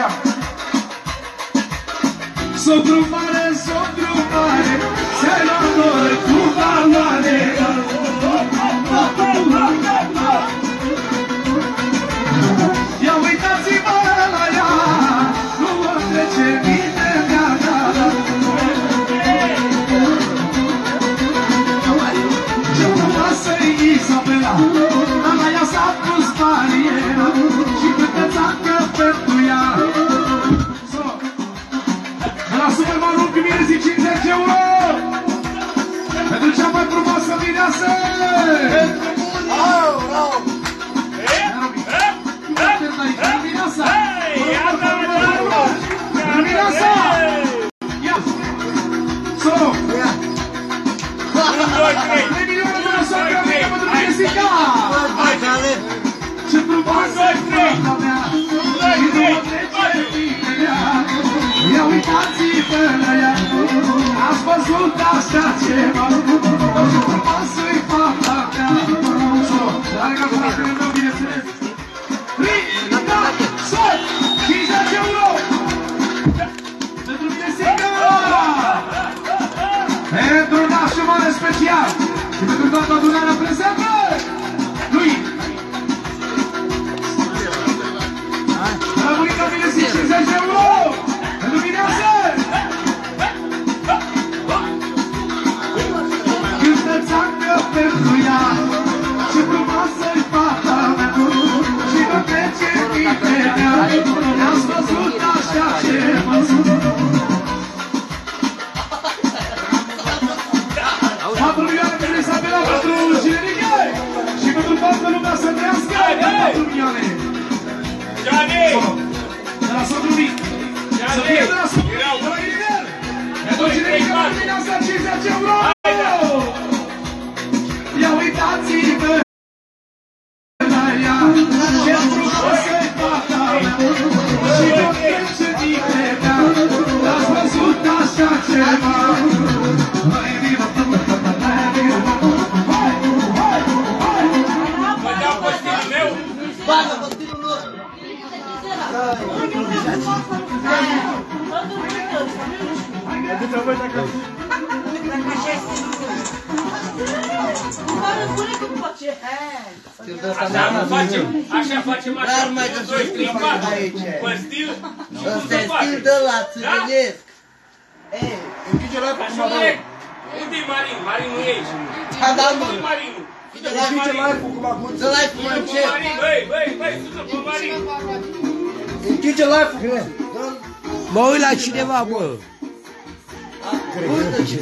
așa mare, drumare, mare, drumare Să luăm Valul Chimirii 50 euro! Pentru cea mai frumoasă din astăzi! Ce frumos! 1, 2, 3! Ea! Ați văzut așa ceva? Ce frumoasă e fata mea! Solo! Are ca fratele meu, bineînțeles! Rica! Sol! 50 euro! Pentru Jessica! Pentru nașul mare special și pentru toată adunarea prezentă! Pentru toată lumea să trăiască Patru milioane De la Sfântul Mic Să fie de la Sfântul Mic, de la Iriner Pentru Stil de ăsta Așa n-am facem, așa facem Dar așa. mai 1, găsești 2, 3, un 4. aici. Pe stil și Ăsta e cum stil de la țigănesc! Ei, închide la Așa cum nu e. Unde e Marin? Marin nu e aici. Ha, da, mă! Unde e Marinul? Închide live-ul cum acum! Să live-ul Sună pe încet! Marin, băi, băi, băi, sună pe Marin. Închide live-ul! Mă uit la cineva, bă. Uite ce!